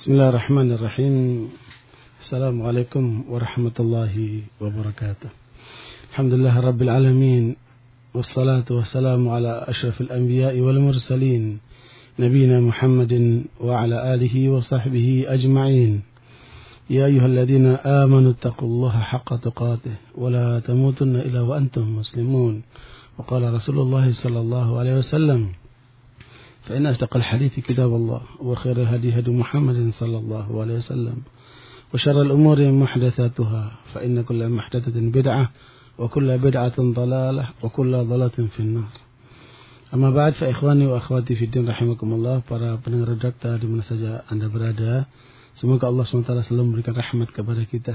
بسم الله الرحمن الرحيم السلام عليكم ورحمة الله وبركاته الحمد لله رب العالمين والصلاة والسلام على أشرف الأنبياء والمرسلين نبينا محمد وعلى آله وصحبه أجمعين يا أيها الذين آمنوا اتقوا الله حق تقاته ولا تموتن إلا وأنتم مسلمون وقال رسول الله صلى الله عليه وسلم فإن أصدق الحديث كتاب الله وخير الهدي هدي محمد صلى الله عليه وسلم وشر الأمور محدثاتها فإن كل محدثة بدعة وكل بدعة ضلالة وكل ضلالة في النار Amma ba'd fa ikhwani wa akhwati fi din rahimakumullah para pendengar dakta di mana saja Anda berada semoga Allah SWT selalu memberikan rahmat kepada kita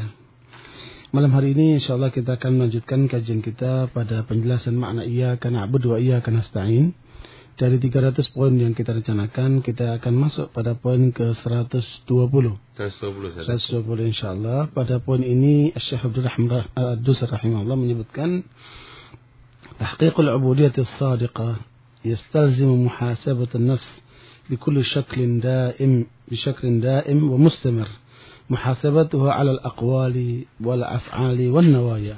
Malam hari ini insyaallah kita akan melanjutkan kajian kita pada penjelasan makna iya kana abudu wa iya kana nasta'in dari 300 poin yang kita rencanakan kita akan masuk pada poin ke 120 120 120 insyaallah pada poin ini Syekh Abdul Rahman Ad-Dusar rahimahullah menyebutkan tahqiqul ubudiyyah as-sadiqah يستلزم محاسبة النفس بكل شكل دائم بشكل دائم ومستمر محاسبتها على الأقوال والأفعال والنوايا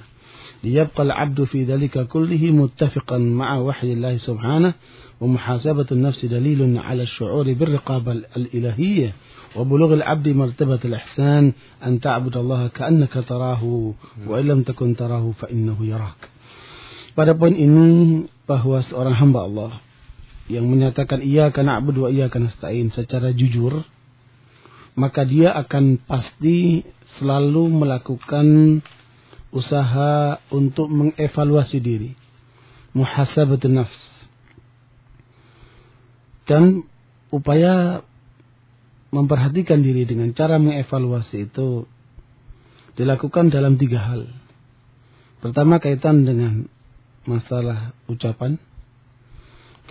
ليبقى العبد في ذلك كله متفقا مع وحي الله سبحانه ومحاسبة النفس دليل على الشعور بالرقابة الإلهية وبلوغ العبد مرتبة الإحسان أن تعبد الله كأنك تراه وإن لم تكن تراه فإنه يراك Pada poin ini bahwa seorang hamba Allah yang menyatakan ia karena abud wa ia karena stain secara jujur maka dia akan pasti selalu melakukan usaha untuk mengevaluasi diri muhasabatun nafs dan upaya memperhatikan diri dengan cara mengevaluasi itu dilakukan dalam tiga hal pertama kaitan dengan masalah ucapan,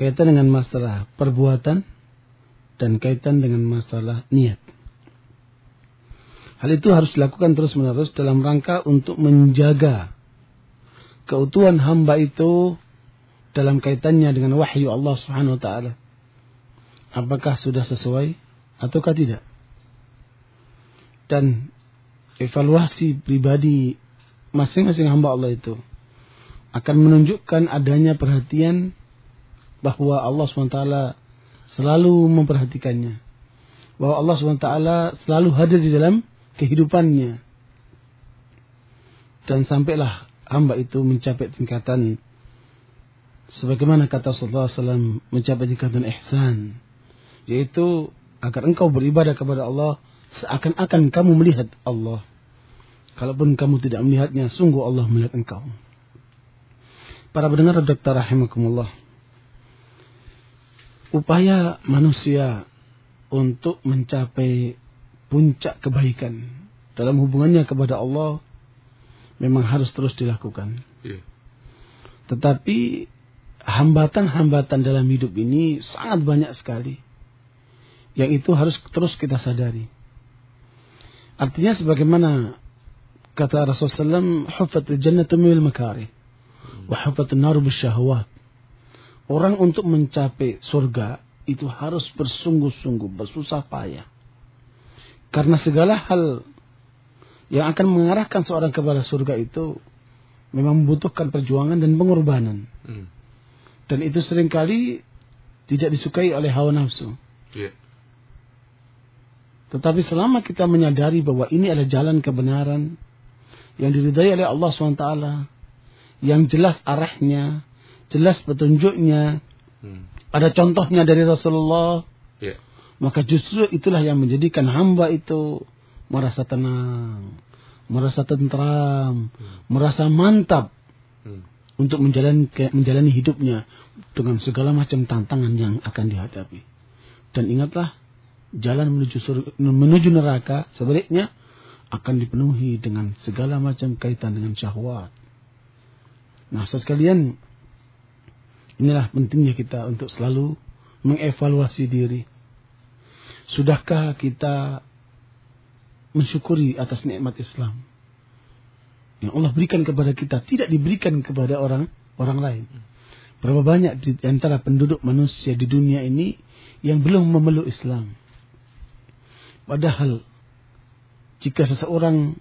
kaitan dengan masalah perbuatan, dan kaitan dengan masalah niat. Hal itu harus dilakukan terus-menerus dalam rangka untuk menjaga keutuhan hamba itu dalam kaitannya dengan wahyu Allah Subhanahu wa taala. Apakah sudah sesuai ataukah tidak? Dan evaluasi pribadi masing-masing hamba Allah itu akan menunjukkan adanya perhatian bahwa Allah SWT selalu memperhatikannya. Bahwa Allah SWT selalu hadir di dalam kehidupannya. Dan sampailah hamba itu mencapai tingkatan sebagaimana kata Rasulullah SAW mencapai tingkatan ihsan. Yaitu agar engkau beribadah kepada Allah seakan-akan kamu melihat Allah. Kalaupun kamu tidak melihatnya, sungguh Allah melihat engkau. Para pendengar dokter rahimakumullah. Upaya manusia untuk mencapai puncak kebaikan dalam hubungannya kepada Allah memang harus terus dilakukan. Yeah. Tetapi hambatan-hambatan dalam hidup ini sangat banyak sekali. Yang itu harus terus kita sadari. Artinya sebagaimana kata Rasulullah SAW, jannatu mil makari. Syahwat. Orang untuk mencapai surga itu harus bersungguh-sungguh, bersusah payah. Karena segala hal yang akan mengarahkan seorang kepada surga itu memang membutuhkan perjuangan dan pengorbanan. Hmm. Dan itu sering kali tidak disukai oleh hawa nafsu. Yeah. Tetapi selama kita menyadari bahwa ini adalah jalan kebenaran yang diridai oleh Allah SWT, yang jelas arahnya, jelas petunjuknya, hmm. ada contohnya dari Rasulullah, yeah. maka justru itulah yang menjadikan hamba itu merasa tenang, merasa tentram, hmm. merasa mantap hmm. untuk menjalani menjalani hidupnya dengan segala macam tantangan yang akan dihadapi. Dan ingatlah, jalan menuju surga, menuju neraka sebaliknya akan dipenuhi dengan segala macam kaitan dengan syahwat Nah, sekalian, inilah pentingnya kita untuk selalu mengevaluasi diri. Sudahkah kita mensyukuri atas nikmat Islam yang Allah berikan kepada kita tidak diberikan kepada orang orang lain. Berapa banyak di antara penduduk manusia di dunia ini yang belum memeluk Islam. Padahal jika seseorang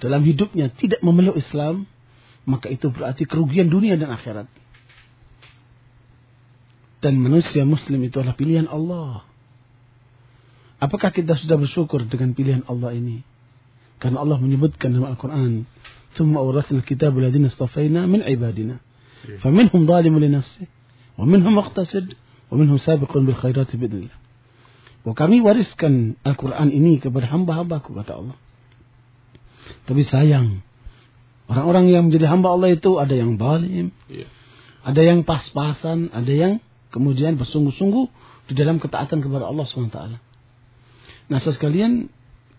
dalam hidupnya tidak memeluk Islam, maka itu berarti kerugian dunia dan akhirat. Dan manusia muslim itu adalah pilihan Allah. Apakah kita sudah bersyukur dengan pilihan Allah ini? Karena Allah menyebutkan dalam Al-Quran, ثم أورثنا الكتاب الذين اصطفينا من عبادنا فمنهم ظالم لنفسه ومنهم مقتصد ومنهم سابق بالخيرات بإذن الله bahwa kami wariskan Al-Quran ini kepada hamba-hambaku, kata Allah. Tapi sayang, orang-orang yang menjadi hamba Allah itu ada yang zalim, Iya. ada yang pas-pasan, ada yang kemudian bersungguh-sungguh di dalam ketaatan kepada Allah SWT. Nah, sekalian,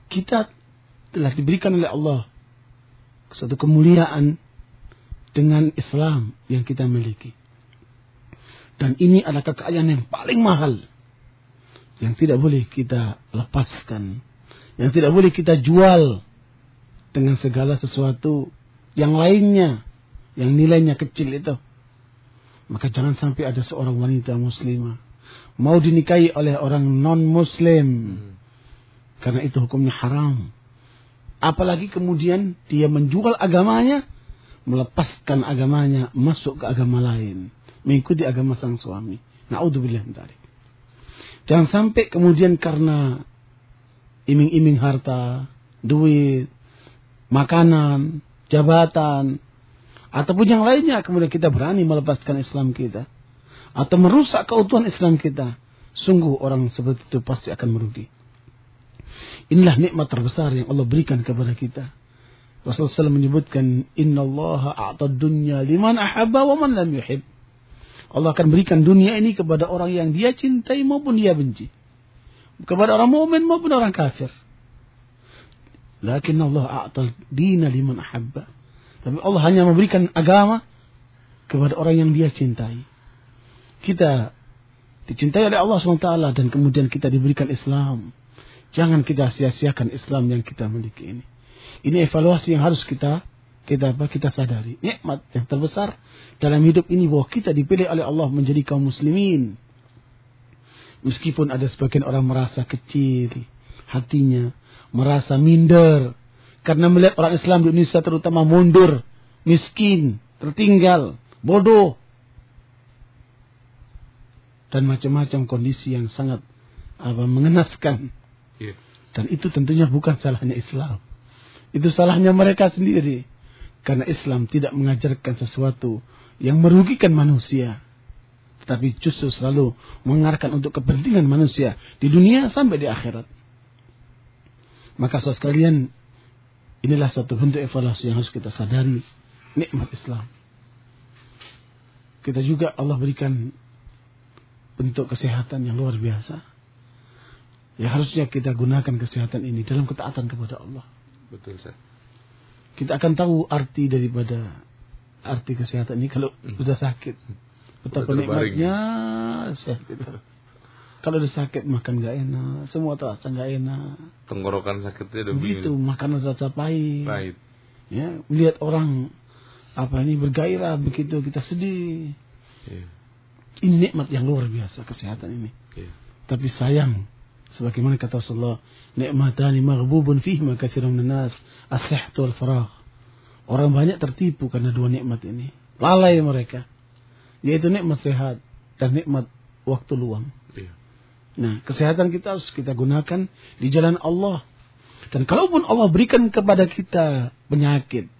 kita telah diberikan oleh Allah satu kemuliaan dengan Islam yang kita miliki. Dan ini adalah kekayaan yang paling mahal yang tidak boleh kita lepaskan, yang tidak boleh kita jual dengan segala sesuatu yang lainnya, yang nilainya kecil itu. Maka jangan sampai ada seorang wanita muslimah mau dinikahi oleh orang non-muslim. Karena itu hukumnya haram. Apalagi kemudian dia menjual agamanya, melepaskan agamanya, masuk ke agama lain. Mengikuti agama sang suami. Na'udzubillah dzalik. Jangan sampai kemudian karena iming-iming harta, duit, makanan, jabatan, ataupun yang lainnya kemudian kita berani melepaskan Islam kita atau merusak keutuhan Islam kita. Sungguh orang seperti itu pasti akan merugi. Inilah nikmat terbesar yang Allah berikan kepada kita. Rasulullah SAW menyebutkan, Inna Allah a'tad dunya liman ahabba wa man lam yuhib. Allah akan berikan dunia ini kepada orang yang dia cintai maupun dia benci. Kepada orang mukmin maupun orang kafir. Lakin Allah a'tal dina liman ahabba. Tapi Allah hanya memberikan agama kepada orang yang dia cintai. Kita dicintai oleh Allah SWT dan kemudian kita diberikan Islam. Jangan kita sia-siakan Islam yang kita miliki ini. Ini evaluasi yang harus kita kita apa kita sadari. Nikmat yang terbesar dalam hidup ini bahwa kita dipilih oleh Allah menjadi kaum muslimin. Meskipun ada sebagian orang merasa kecil hatinya, merasa minder karena melihat orang Islam di Indonesia terutama mundur, miskin, tertinggal, bodoh, dan macam-macam kondisi yang sangat apa mengenaskan. Iya. Dan itu tentunya bukan salahnya Islam. Itu salahnya mereka sendiri. Karena Islam tidak mengajarkan sesuatu yang merugikan manusia. Tetapi justru selalu mengarahkan untuk kepentingan manusia di dunia sampai di akhirat. Maka saudara sekalian, inilah suatu bentuk evaluasi yang harus kita sadari. Nikmat Islam. Kita juga Allah berikan bentuk kesehatan yang luar biasa. Ya harusnya kita gunakan kesehatan ini dalam ketaatan kepada Allah. Betul, Ustaz. Kita akan tahu arti daripada arti kesehatan ini kalau sudah sakit. Betapa nikmatnya sehat itu. Kalau udah sakit makan gak enak, semua terasa gak enak. Tenggorokan sakitnya udah Begitu makanan rasa pahit. Pahit. Ya, melihat orang apa ini bergairah begitu kita sedih. Iya. Ini nikmat yang luar biasa kesehatan ini. Iya. Tapi sayang, sebagaimana kata Rasulullah, nikmatani maghdubun fihi ma katsirun minan nas, as-sihhatu wal faragh. Orang banyak tertipu karena dua nikmat ini. Lalai mereka. Yaitu nikmat sehat dan nikmat waktu luang. Iya. Nah, kesehatan kita harus kita gunakan di jalan Allah. Dan kalaupun Allah berikan kepada kita penyakit,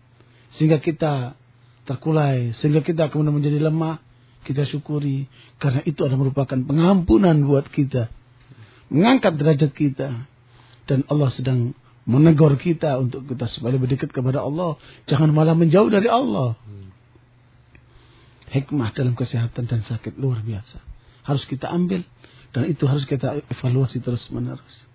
sehingga kita terkulai, sehingga kita kemudian menjadi lemah, kita syukuri. Karena itu adalah merupakan pengampunan buat kita. Mengangkat derajat kita. Dan Allah sedang menegur kita untuk kita supaya lebih dekat kepada Allah. Jangan malah menjauh dari Allah. Hikmah dalam kesehatan dan sakit luar biasa. Harus kita ambil. Dan itu harus kita evaluasi terus menerus.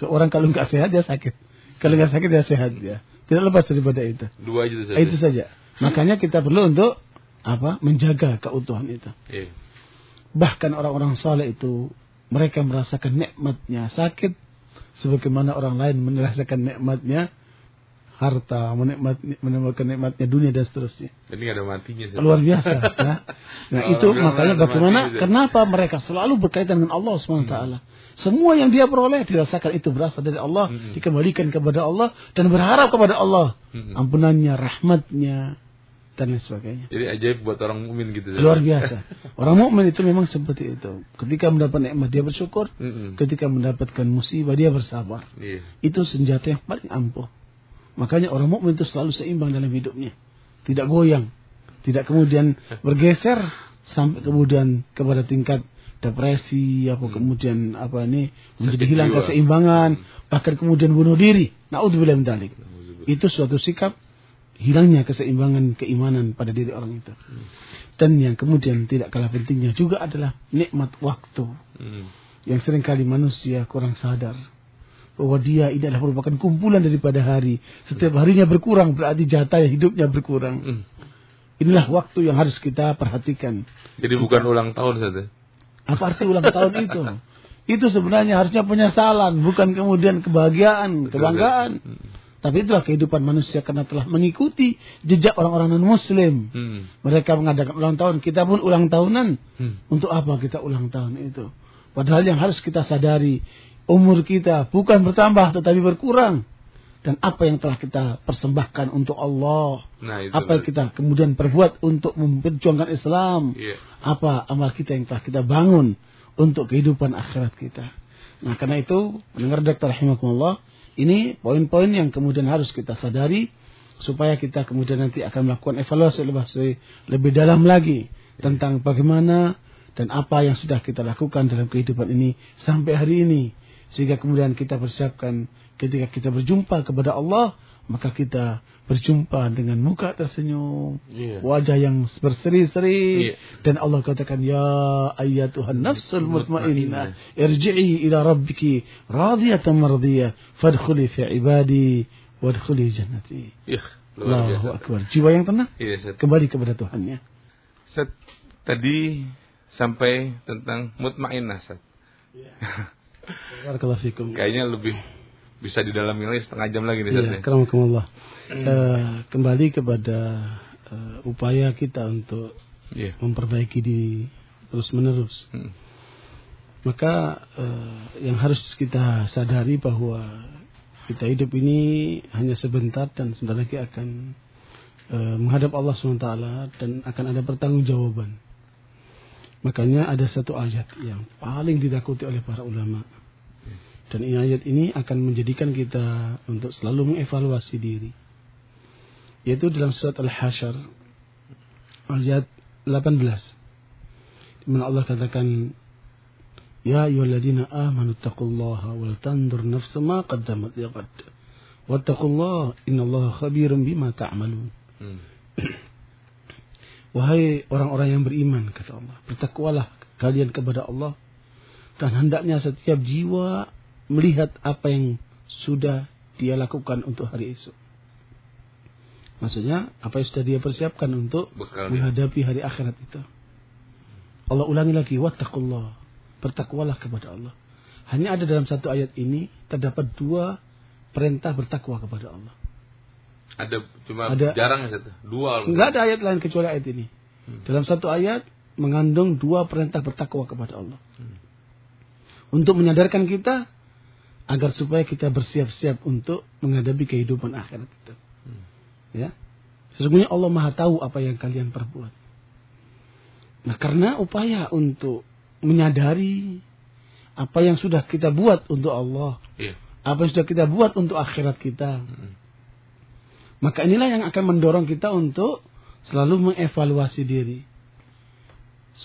Seorang kalau nggak sehat dia sakit. Kalau nggak sakit dia sehat dia. Tidak lepas daripada itu. Dua aja tuh, Ustaz. Itu saja. Makanya kita perlu untuk apa? Menjaga keutuhan itu. Iya. Bahkan orang-orang saleh itu mereka merasakan nikmatnya sakit sebagaimana orang lain merasakan nikmatnya harta, menikmati, menemukan nikmatnya dunia dan seterusnya. Jadi nggak ada matinya. Ustaz. Luar biasa. ya. Nah Kalau itu makanya bagaimana, kenapa mereka selalu berkaitan dengan Allah SWT. Semua yang dia peroleh dirasakan itu berasal dari Allah, Hmm. dikembalikan kepada Allah, dan berharap kepada Allah. Hmm. Ampunannya, rahmatnya, dan lain sebagainya. Jadi ajaib buat orang mukmin gitu. Ustaz. Luar biasa. Orang mukmin itu memang seperti itu. Ketika mendapat nikmat dia bersyukur, Mm-mm. ketika mendapatkan musibah dia bersabar. Iya. Itu senjata yang paling ampuh. Makanya orang mukmin itu selalu seimbang dalam hidupnya. Tidak goyang. Tidak kemudian bergeser sampai kemudian kepada tingkat depresi apa kemudian apa ini menjadi hilang keseimbangan bahkan kemudian bunuh diri. Naudzubillah min. Itu suatu sikap hilangnya keseimbangan keimanan pada diri orang itu. Dan yang kemudian tidak kalah pentingnya juga adalah nikmat waktu Mm. yang sering kali manusia kurang sadar bahwa dia ini adalah merupakan kumpulan daripada hari. Setiap harinya berkurang berarti jatah hidupnya berkurang. Mm. Inilah waktu yang harus kita perhatikan. Jadi bukan ulang tahun saja. Apa arti ulang tahun itu? Itu sebenarnya harusnya penyesalan, bukan kemudian kebahagiaan, kebanggaan. Tapi itulah kehidupan manusia karena telah mengikuti jejak orang-orang non-muslim. Mm. Mereka mengadakan ulang tahun, kita pun ulang tahunan. Mm. Untuk apa kita ulang tahun itu? Padahal yang harus kita sadari, umur kita bukan bertambah tetapi berkurang. Dan apa yang telah kita persembahkan untuk Allah, Nah itu. apa yang kita kemudian perbuat untuk memperjuangkan Islam, Iya. apa amal kita yang telah kita bangun untuk kehidupan akhirat kita. Nah karena itu, pendengar dokter rahimakumullah, ini poin-poin yang kemudian harus kita sadari supaya kita kemudian nanti akan melakukan evaluasi lebih lebih dalam lagi tentang bagaimana dan apa yang sudah kita lakukan dalam kehidupan ini sampai hari ini. Sehingga kemudian kita persiapkan ketika kita berjumpa kepada Allah maka kita berjumpa dengan muka tersenyum Iya. wajah yang berseri-seri Iya. dan Allah katakan ya ayyatuhan nafsul mutmainnah irji'i ila rabbiki radiyatan mardiyah fadkhuli fi ibadi wadkhuli jannati Iya. Biasa. Allahu akbar jiwa yang tenang Iya, Ustaz. kembali kepada Tuhannya Ustaz, tadi sampai tentang mutmainnah, Ustaz. barakallahu fikum Kayaknya lebih bisa didalami lagi setengah jam lagi nih. Iya, ya. karamakumullah. Eh, kembali kepada eh, upaya kita untuk Iya. memperbaiki diri terus menerus. Mm. Maka eh, yang harus kita sadari bahwa kita hidup ini hanya sebentar dan sebentar lagi akan eh, menghadap Allah SWT dan akan ada pertanggungjawaban. Makanya ada satu ayat yang paling ditakuti oleh para ulama. Dan ayat ini akan menjadikan kita untuk selalu mengevaluasi diri. Yaitu dalam surat Al-Hasyr ayat 18. Di mana Allah katakan Ya ayyuhalladzina amanu taqullaha wal tandur nafsu ma qaddamat liqad. Wattaqullaha innallaha khabirum bima ta'malun. Mm. Wahai orang-orang yang beriman kata Allah, bertakwalah kalian kepada Allah dan hendaknya setiap jiwa melihat apa yang sudah dia lakukan untuk hari esok. Maksudnya apa yang sudah dia persiapkan untuk Bekal dia. menghadapi hari akhirat itu. Allah ulangi lagi wattaqullah. Bertakwalah kepada Allah. Hanya ada dalam satu ayat ini terdapat dua perintah bertakwa kepada Allah. Ada cuma Ada- jarang Ustaz. Dua. Enggak ada ayat lain kecuali ayat ini. Hmm. Dalam satu ayat mengandung dua perintah bertakwa kepada Allah. Hmm. Untuk menyadarkan kita agar supaya kita bersiap-siap untuk menghadapi kehidupan akhirat itu. Hmm. Ya. Sesungguhnya Allah Maha tahu apa yang kalian perbuat. Nah, karena upaya untuk menyadari apa yang sudah kita buat untuk Allah, Iya. apa yang sudah kita buat untuk akhirat kita, Mm. maka inilah yang akan mendorong kita untuk selalu mengevaluasi diri.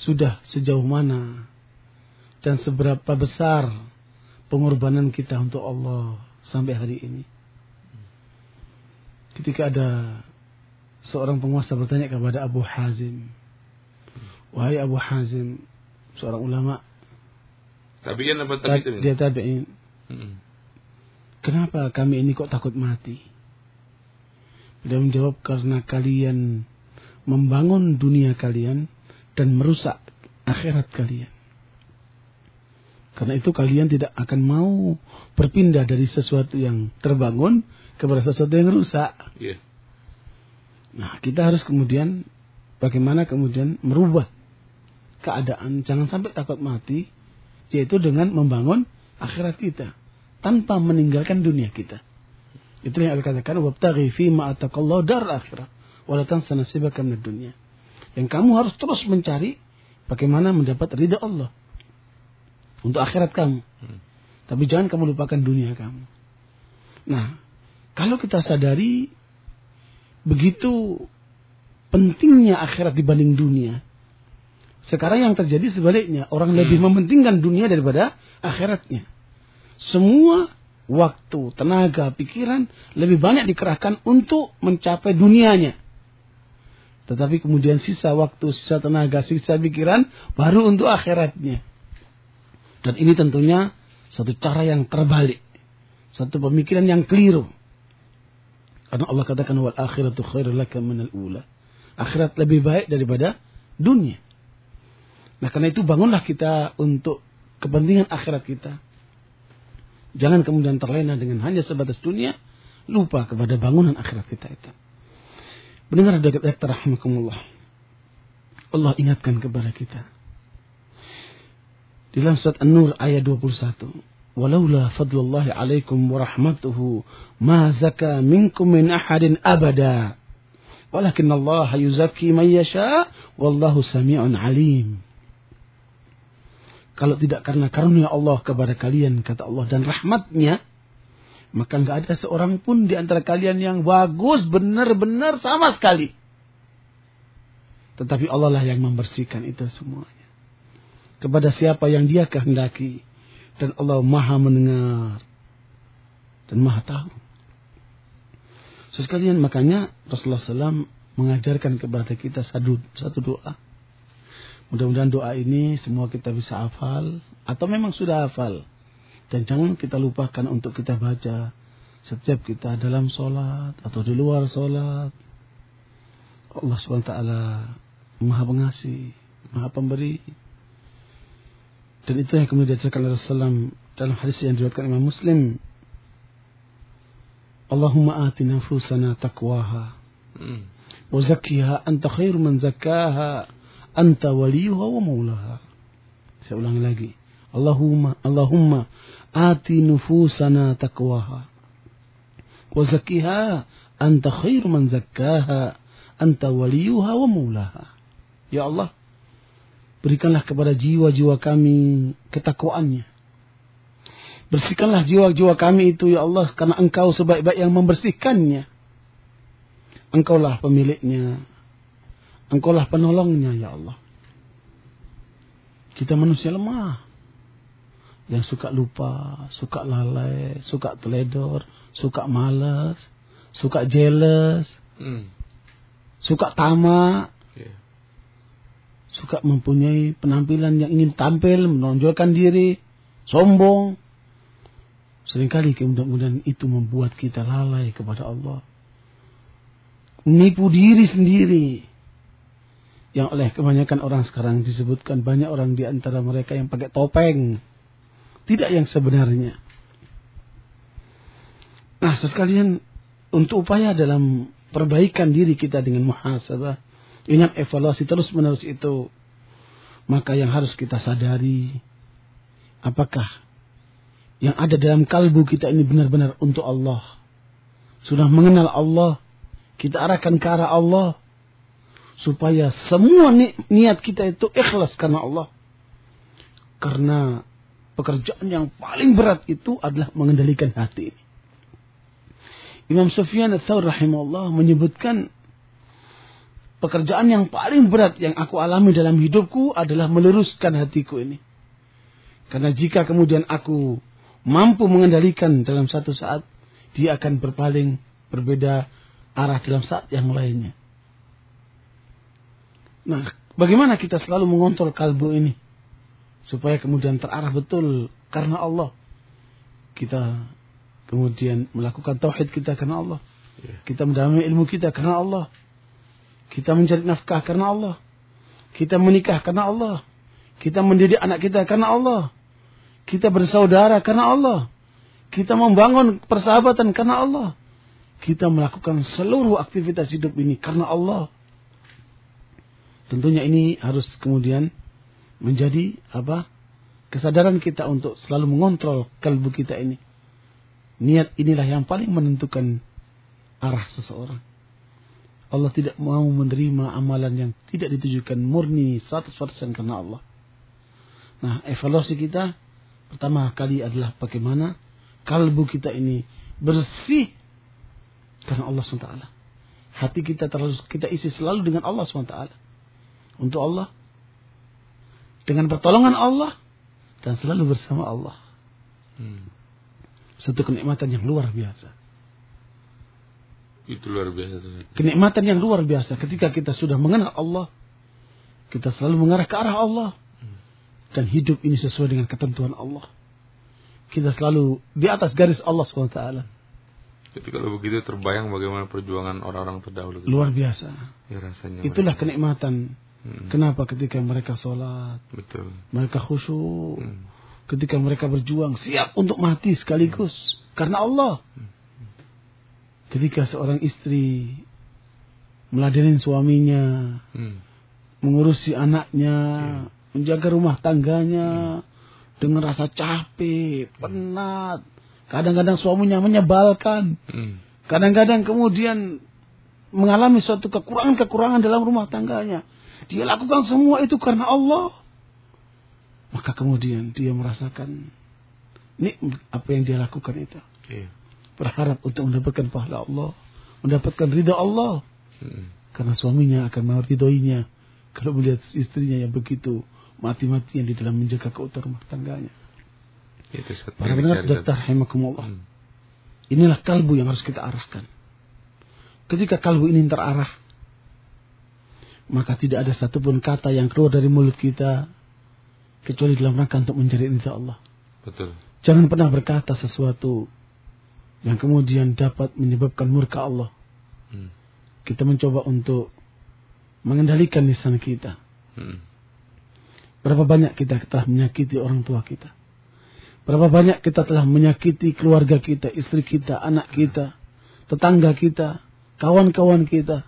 Sudah sejauh mana dan seberapa besar pengorbanan kita untuk Allah sampai hari ini. Ketika ada seorang penguasa bertanya kepada Abu Hazim, "Wahai Abu Hazim, seorang ulama, Tabiin apa ta- tabiin? dia tabi'in, Mm. Kenapa kami ini kok takut mati? Dia menjawab karena kalian membangun dunia kalian dan merusak akhirat kalian. Karena itu kalian tidak akan mau berpindah dari sesuatu yang terbangun kepada sesuatu yang rusak. Iya. Nah, kita harus kemudian bagaimana kemudian merubah keadaan jangan sampai takut mati yaitu dengan membangun akhirat kita tanpa meninggalkan dunia kita. Itu yang Allah katakan wabtaghi fi ma ataqallahu dar akhirah wa la tansa nasibaka dunya. Yang kamu harus terus mencari bagaimana mendapat ridha Allah untuk akhirat kamu. Hmm. Tapi jangan kamu lupakan dunia kamu. Nah, kalau kita sadari begitu pentingnya akhirat dibanding dunia. Sekarang yang terjadi sebaliknya, orang Hmm. lebih mementingkan dunia daripada akhiratnya. Semua waktu, tenaga, pikiran lebih banyak dikerahkan untuk mencapai dunianya. Tetapi kemudian sisa waktu, sisa tenaga, sisa pikiran baru untuk akhiratnya. Dan ini tentunya satu cara yang terbalik. Satu pemikiran yang keliru. Karena Allah katakan wal akhiratu khairul laka minal ula. Akhirat lebih baik daripada dunia. Nah, karena itu bangunlah kita untuk kepentingan akhirat kita. Jangan kemudian terlena dengan hanya sebatas dunia, lupa kepada bangunan akhirat kita itu. Mendengar dekat rahmatullah. Allah ingatkan kepada kita. Di dalam surat An-Nur ayat 21. Walaula fadlullahi alaikum wa rahmatuhu ma zaka minkum min ahadin abada. Walakin Allah yuzakki man yasha wallahu sami'un alim. Kalau tidak karena karunia Allah kepada kalian kata Allah dan rahmatnya maka nggak ada seorang pun di antara kalian yang bagus benar-benar sama sekali. Tetapi Allah lah yang membersihkan itu semuanya kepada siapa yang dia kehendaki dan Allah maha mendengar dan maha tahu. Sesekalian makanya Rasulullah SAW mengajarkan kepada kita satu, satu doa. Mudah-mudahan doa ini semua kita bisa hafal atau memang sudah hafal. Dan jangan kita lupakan untuk kita baca setiap kita dalam sholat atau di luar sholat. Allah SWT maha pengasih, maha pemberi, dan itu yang kemudian diajarkan Rasulullah dalam hadis yang diriwayatkan Imam Muslim. Allahumma ati nafusana taqwaha Hmm. wa zakkiha anta khairu man zakkaha anta waliyuha wa maulaha. Saya ulangi lagi. Allahumma Allahumma ati nufusana taqwaha wa zakkiha anta khairu man zakkaha anta waliyuha wa maulaha. Ya Allah, berikanlah kepada jiwa-jiwa kami ketakwaannya. Bersihkanlah jiwa-jiwa kami itu ya Allah karena engkau sebaik-baik yang membersihkannya. Engkaulah pemiliknya. Engkaulah penolongnya ya Allah. Kita manusia lemah. Yang suka lupa, suka lalai, suka teledor, suka malas, suka jealous, Hmm. suka tamak, Iya. Suka mempunyai penampilan yang ingin tampil, menonjolkan diri, sombong. Seringkali kemudian itu membuat kita lalai kepada Allah. Menipu diri sendiri. Yang oleh kebanyakan orang sekarang disebutkan banyak orang di antara mereka yang pakai topeng. Tidak yang sebenarnya. Nah, sekalian untuk upaya dalam perbaikan diri kita dengan muhasabah, ingat evaluasi terus menerus itu, maka yang harus kita sadari, apakah yang ada dalam kalbu kita ini benar-benar untuk Allah. Sudah mengenal Allah, kita arahkan ke arah Allah, supaya semua ni- niat kita itu ikhlas karena Allah. Karena pekerjaan yang paling berat itu adalah mengendalikan hati. Imam Sufyan ats-Tsauri rahimahullah menyebutkan pekerjaan yang paling berat yang aku alami dalam hidupku adalah meluruskan hatiku ini. Karena jika kemudian aku mampu mengendalikan dalam satu saat, dia akan berpaling berbeda arah dalam saat yang lainnya. Nah, bagaimana kita selalu mengontrol kalbu ini? Supaya kemudian terarah betul karena Allah. Kita kemudian melakukan tauhid kita karena Allah. Iya. Kita mendalami ilmu kita karena Allah. Kita mencari nafkah karena Allah. Kita menikah karena Allah. Kita mendidik anak kita karena Allah. Kita bersaudara karena Allah. Kita membangun persahabatan karena Allah. kita melakukan seluruh aktivitas hidup ini karena Allah. Tentunya ini harus kemudian menjadi apa? Kesadaran kita untuk selalu mengontrol kalbu kita ini. Niat inilah yang paling menentukan arah seseorang. Allah tidak mau menerima amalan yang tidak ditujukan murni 100% karena Allah. Nah, evaluasi kita pertama kali adalah bagaimana kalbu kita ini bersih karena Allah SWT. Hati kita terlalu kita isi selalu dengan Allah SWT. Untuk Allah. Dengan pertolongan Allah. Dan selalu bersama Allah. Hmm. Satu kenikmatan yang luar biasa. Itu luar biasa. Kenikmatan yang luar biasa ketika kita sudah mengenal Allah. Kita selalu mengarah ke arah Allah. Dan hidup ini sesuai dengan ketentuan Allah. Kita selalu di atas garis Allah SWT. Jadi kalau begitu terbayang bagaimana perjuangan orang-orang terdahulu. Luar biasa. Ya rasanya. Itulah mereka. kenikmatan. Hmm. Kenapa ketika mereka sholat, Betul. mereka khusyuk, Hmm. ketika mereka berjuang, siap untuk mati sekaligus. Karena Allah. Ketika seorang istri meladenin suaminya, Hmm. mengurusi anaknya, menjaga rumah tangganya, dengan rasa capek, penat. Kadang-kadang suaminya menyebalkan. Hmm. Kadang-kadang kemudian mengalami suatu kekurangan-kekurangan dalam rumah tangganya. Dia lakukan semua itu karena Allah. Maka kemudian dia merasakan ini apa yang dia lakukan itu. Iya. Berharap untuk mendapatkan pahala Allah, mendapatkan ridha Allah. Hmm. Karena suaminya akan meridhoinya kalau melihat istrinya yang begitu mati-matian di dalam menjaga keutuhan rumah tangganya. Itu Para yang dokter rahimakumullah. Hmm. Inilah kalbu yang harus kita arahkan. Ketika kalbu ini terarah, maka tidak ada satupun kata yang keluar dari mulut kita kecuali dalam rangka untuk mencari ridha Allah. Betul. Jangan pernah berkata sesuatu yang kemudian dapat menyebabkan murka Allah. Hmm. Kita mencoba untuk mengendalikan lisan kita. Hmm. Berapa banyak kita telah menyakiti orang tua kita. Berapa banyak kita telah menyakiti keluarga kita, istri kita, anak kita, tetangga kita, kawan-kawan kita.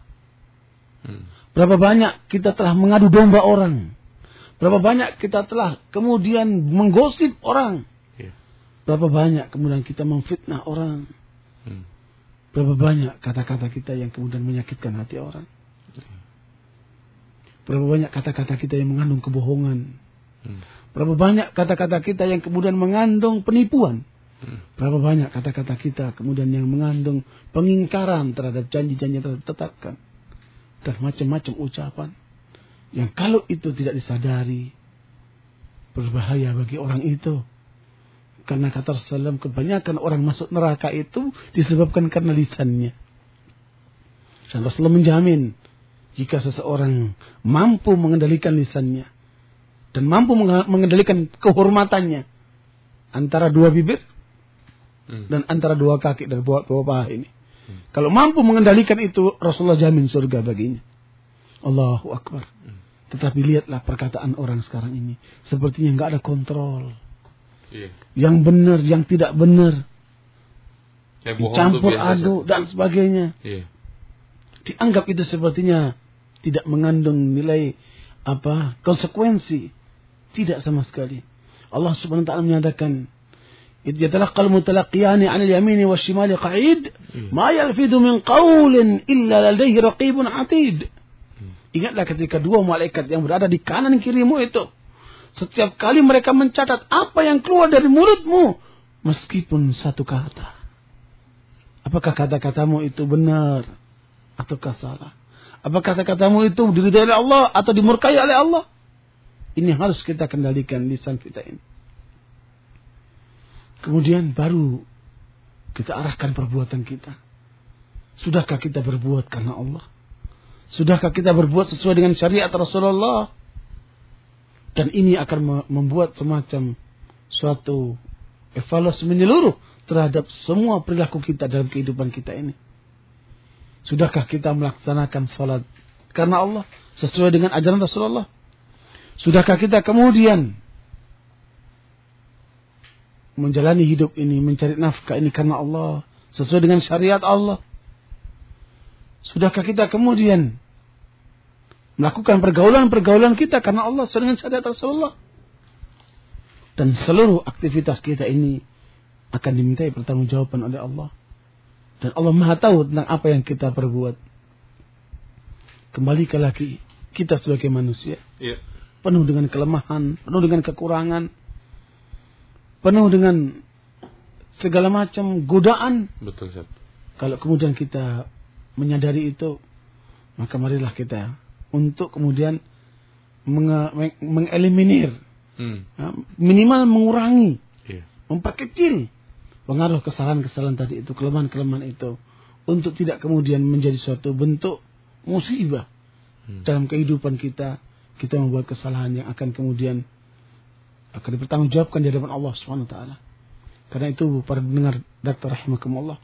Hmm. Berapa banyak kita telah mengadu domba orang. Berapa banyak kita telah kemudian menggosip orang. Berapa banyak kemudian kita memfitnah orang. Hmm. Berapa banyak kata-kata kita yang kemudian menyakitkan hati orang. Berapa banyak kata-kata kita yang mengandung kebohongan. Hmm. Berapa banyak kata-kata kita yang kemudian mengandung penipuan. Hmm. Berapa banyak kata-kata kita kemudian yang mengandung pengingkaran terhadap janji-janji yang telah ditetapkan. Dan macam-macam ucapan. Yang kalau itu tidak disadari. Berbahaya bagi orang itu. Karena kata Rasulullah kebanyakan orang masuk neraka itu disebabkan karena lisannya. Dan Rasulullah menjamin jika seseorang mampu mengendalikan lisannya dan mampu mengendalikan kehormatannya antara dua bibir Hmm. dan antara dua kaki dan dua, dua paha ini. Kalau mampu mengendalikan itu Rasulullah jamin surga baginya. Allahu Akbar. Tetapi lihatlah perkataan orang sekarang ini. Sepertinya nggak ada kontrol. Iya. Yang benar, yang tidak benar. Yang bohong tuh Campur biasa, Ustaz. aduk dan sebagainya. Iya. Dianggap itu sepertinya tidak mengandung nilai apa konsekuensi. Tidak sama sekali. Allah subhanahu wa ta'ala menyatakan إذ يتلقى المتلقيان عن اليمين والشمال قعيد ما يلفظ من قول إلا لديه رقيب عتيد Ingatlah ketika dua malaikat yang berada di kanan kirimu itu. setiap kali mereka mencatat apa yang keluar dari mulutmu. Meskipun satu kata. Apakah kata-katamu itu benar? Ataukah salah? Apakah kata-katamu itu diridhai oleh Allah atau dimurkai oleh Allah? Ini harus kita kendalikan lisan kita ini. Kemudian baru kita arahkan perbuatan kita. Sudahkah kita berbuat karena Allah? Sudahkah kita berbuat sesuai dengan syariat Rasulullah? Dan ini akan me- membuat semacam suatu evaluasi menyeluruh terhadap semua perilaku kita dalam kehidupan kita ini. Sudahkah kita melaksanakan sholat karena Allah sesuai dengan ajaran Rasulullah? Sudahkah kita kemudian menjalani hidup ini, mencari nafkah ini karena Allah, sesuai dengan syariat Allah. Sudahkah kita kemudian melakukan pergaulan-pergaulan kita karena Allah dengan syariat Rasulullah? Dan seluruh aktivitas kita ini akan dimintai pertanggungjawaban oleh Allah. Dan Allah Maha tahu tentang apa yang kita perbuat. Kembali ke lagi kita sebagai manusia. Iya. Penuh dengan kelemahan, penuh dengan kekurangan, penuh dengan segala macam godaan. Betul. Kalau kemudian kita menyadari itu, maka marilah kita untuk kemudian menge- meng- mengeliminir, Hmm. ya, minimal mengurangi, Iya. memperkecil pengaruh kesalahan-kesalahan tadi itu, kelemahan-kelemahan itu, untuk tidak kemudian menjadi suatu bentuk musibah Hmm. dalam kehidupan kita. Kita membuat kesalahan yang akan kemudian akan dipertanggungjawabkan di hadapan Allah Subhanahu wa taala. Karena itu para pendengar Dr. Rahimakumullah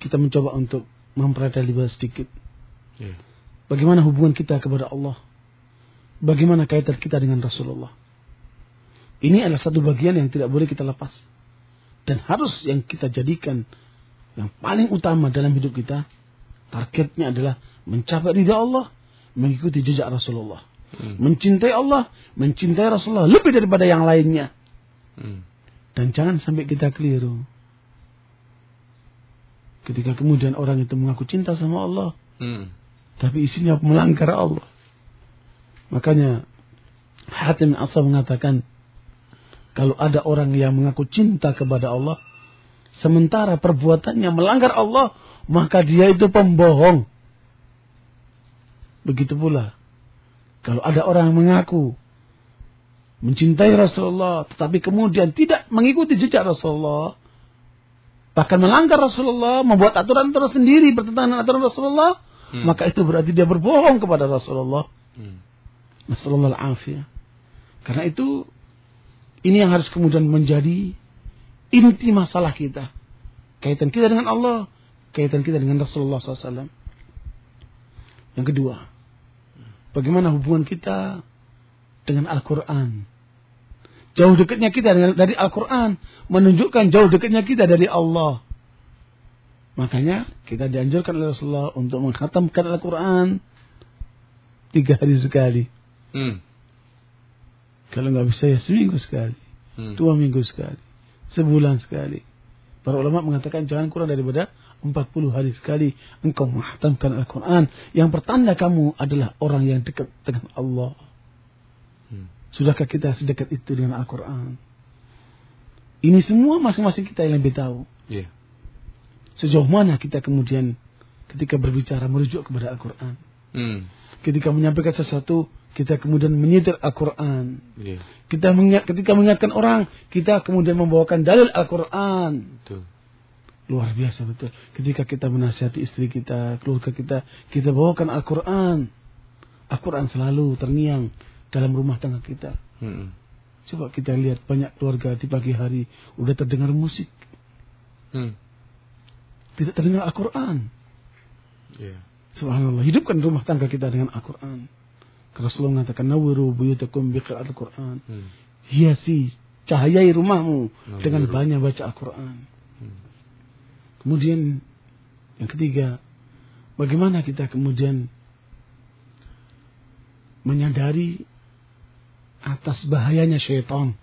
kita mencoba untuk mempelajari sedikit Iya. Bagaimana hubungan kita kepada Allah. Bagaimana kaitan kita dengan Rasulullah. Ini adalah satu bagian yang tidak boleh kita lepas. Dan harus yang kita jadikan yang paling utama dalam hidup kita. Targetnya adalah mencapai ridha Allah, mengikuti jejak Rasulullah. Hmm. Mencintai Allah, mencintai Rasulullah lebih daripada yang lainnya. Hmm. Dan jangan sampai kita keliru. Ketika kemudian orang itu mengaku cinta sama Allah, Hmm. Tapi isinya melanggar Allah. Makanya Hatim Asal mengatakan kalau ada orang yang mengaku cinta kepada Allah sementara perbuatannya melanggar Allah, maka dia itu pembohong. Begitu pula kalau ada orang yang mengaku mencintai Rasulullah tetapi kemudian tidak mengikuti jejak Rasulullah bahkan melanggar Rasulullah, membuat aturan-aturan sendiri bertentangan dengan aturan Rasulullah, Hmm. maka itu berarti dia berbohong kepada Rasulullah. Hmm. Nasallallahu alaihi Karena itu ini yang harus kemudian menjadi inti masalah kita. Kaitan kita dengan Allah, kaitan kita dengan Rasulullah SAW. Yang kedua, bagaimana hubungan kita dengan Al-Quran. Jauh dekatnya kita dari Al-Quran menunjukkan jauh dekatnya kita dari Allah. Makanya kita dianjurkan oleh Rasulullah untuk menghatamkan Al-Quran tiga hari sekali. Hmm. Kalau nggak bisa ya seminggu sekali, Hmm. dua minggu sekali, sebulan sekali. Para ulama mengatakan jangan kurang daripada 40 hari sekali engkau menghatamkan Al-Quran. Yang pertanda kamu adalah orang yang dekat dengan Allah. Hmm. Sudahkah kita sedekat itu dengan Al-Quran? Ini semua masing-masing kita yang lebih tahu. Iya. Sejauh mana kita kemudian ketika berbicara merujuk kepada Al-Quran. Hmm. Ketika menyampaikan sesuatu, kita kemudian menyitir Al-Quran. Iya. Kita mengingat, ketika mengingatkan orang, kita kemudian membawakan dalil Al-Quran. Betul. Luar biasa betul. Ketika kita menasihati istri kita, keluarga kita, kita bawakan Al-Quran. Al-Quran selalu terngiang dalam rumah tangga kita. Hmm. Coba kita lihat banyak keluarga di pagi hari udah terdengar musik, Hmm. Tidak terdengar Al-Quran. Iya. Subhanallah, hidupkan rumah tangga kita dengan Al-Quran. Rasulullah mengatakan, Nawiru buyutakum biqira'atul Quran. Hmm. Hiasi, cahayai rumahmu Nawiru. dengan banyak baca Al-Quran. Hmm. Kemudian yang ketiga, bagaimana kita kemudian menyadari atas bahayanya syaitan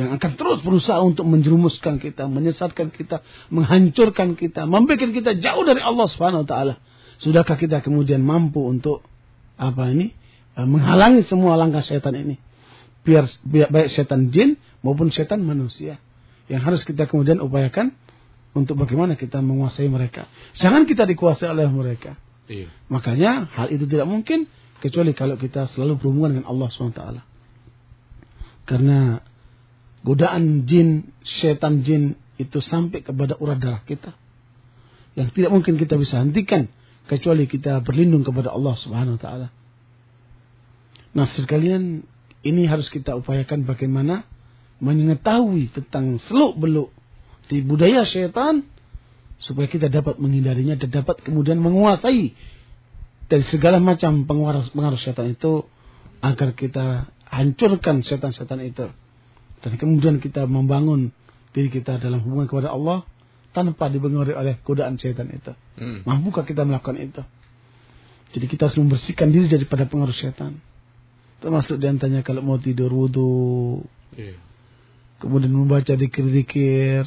yang akan terus berusaha untuk menjerumuskan kita, menyesatkan kita, menghancurkan kita, membuat kita jauh dari Allah Subhanahu wa taala. Sudahkah kita kemudian mampu untuk apa ini? eh, menghalangi semua langkah setan ini? Biar, biar baik setan jin maupun setan manusia. Yang harus kita kemudian upayakan untuk bagaimana kita menguasai mereka. Jangan kita dikuasai oleh mereka. Iya. Makanya hal itu tidak mungkin kecuali kalau kita selalu berhubungan dengan Allah SWT. Karena godaan jin, setan jin itu sampai kepada urat darah kita. Yang tidak mungkin kita bisa hentikan kecuali kita berlindung kepada Allah Subhanahu wa taala. Nah, sekalian ini harus kita upayakan bagaimana mengetahui tentang seluk-beluk di budaya setan supaya kita dapat menghindarinya dan dapat kemudian menguasai dari segala macam pengaruh, pengaruh setan itu agar kita hancurkan setan-setan itu dan kemudian kita membangun diri kita dalam hubungan kepada Allah tanpa dipengaruhi oleh godaan setan itu. Hmm. Mampukah kita melakukan itu? Jadi kita harus membersihkan diri daripada pengaruh setan. Termasuk di antaranya kalau mau tidur wudhu, Iya. kemudian membaca dikir-dikir.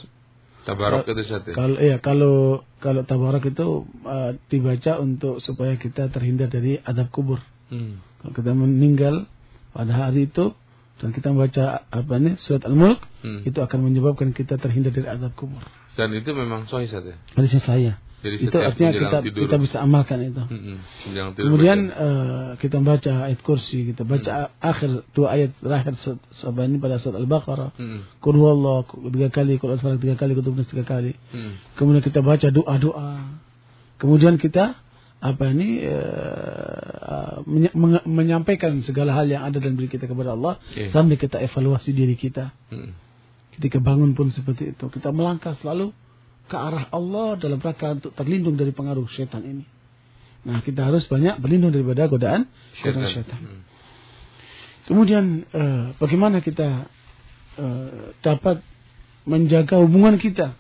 Tabarok itu satu. Kalau ya kalau kalau tabarak itu uh, dibaca untuk supaya kita terhindar dari adab kubur. Hmm. Kalau kita meninggal pada hari itu dan kita membaca apa nih surat Al-Mulk Hmm. itu akan menyebabkan kita terhindar dari adab kubur. Dan itu memang sahih satu. Hadisnya saya. Jadi itu artinya kita tidur. kita bisa amalkan itu. Hmm. Tidur Kemudian eh, kita baca ayat kursi, kita baca Hmm. akhir dua ayat terakhir surat ini pada surat Al-Baqarah. Hmm. Qul huwallahu tiga kali, Qul Al-Falaq tiga kali, Qul An-Nas tiga kali. Hmm. Kemudian kita baca doa-doa. Kemudian kita apa ini eh, menyampaikan segala hal yang ada dalam diri kita kepada Allah Iya. sambil kita evaluasi diri kita. Hmm. Ketika bangun pun seperti itu, kita melangkah selalu ke arah Allah dalam rangka untuk terlindung dari pengaruh setan ini. Nah, kita harus banyak berlindung daripada godaan Syaitan. setan. Hmm. Kemudian eh, bagaimana kita eh, dapat menjaga hubungan kita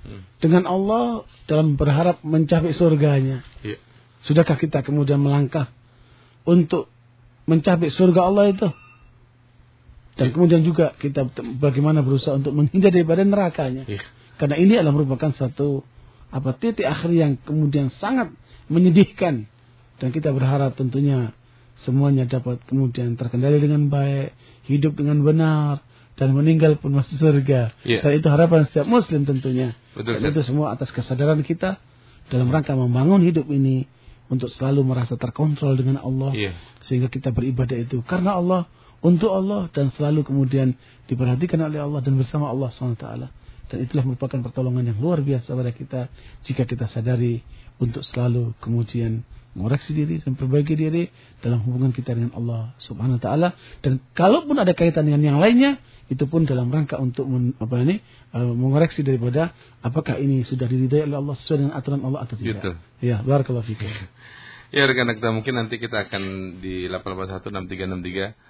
Hmm. dengan Allah dalam berharap mencapai surganya. Iya. Sudahkah kita kemudian melangkah untuk mencapai surga Allah itu? Dan Iya. kemudian juga kita bagaimana berusaha untuk menghindar daripada nerakanya. Iya. Karena ini adalah merupakan satu apa titik akhir yang kemudian sangat menyedihkan dan kita berharap tentunya semuanya dapat kemudian terkendali dengan baik, hidup dengan benar dan meninggal pun masuk surga. Iya. Dan itu harapan setiap muslim tentunya. Betul, dan itu semua atas kesadaran kita dalam rangka membangun hidup ini untuk selalu merasa terkontrol dengan Allah Iya. sehingga kita beribadah itu karena Allah untuk Allah dan selalu kemudian diperhatikan oleh Allah dan bersama Allah SWT dan itulah merupakan pertolongan yang luar biasa pada kita jika kita sadari untuk selalu kemudian mengoreksi diri dan perbaiki diri dalam hubungan kita dengan Allah Subhanahu wa taala dan kalaupun ada kaitan dengan yang lainnya itu pun dalam rangka untuk men, apa ini eh, mengoreksi daripada apakah ini sudah diridai oleh Allah sesuai dengan aturan Allah atau tidak. Gitu. Ya, barakallahu fikum. Ya rekan-rekan mungkin nanti kita akan di 8816363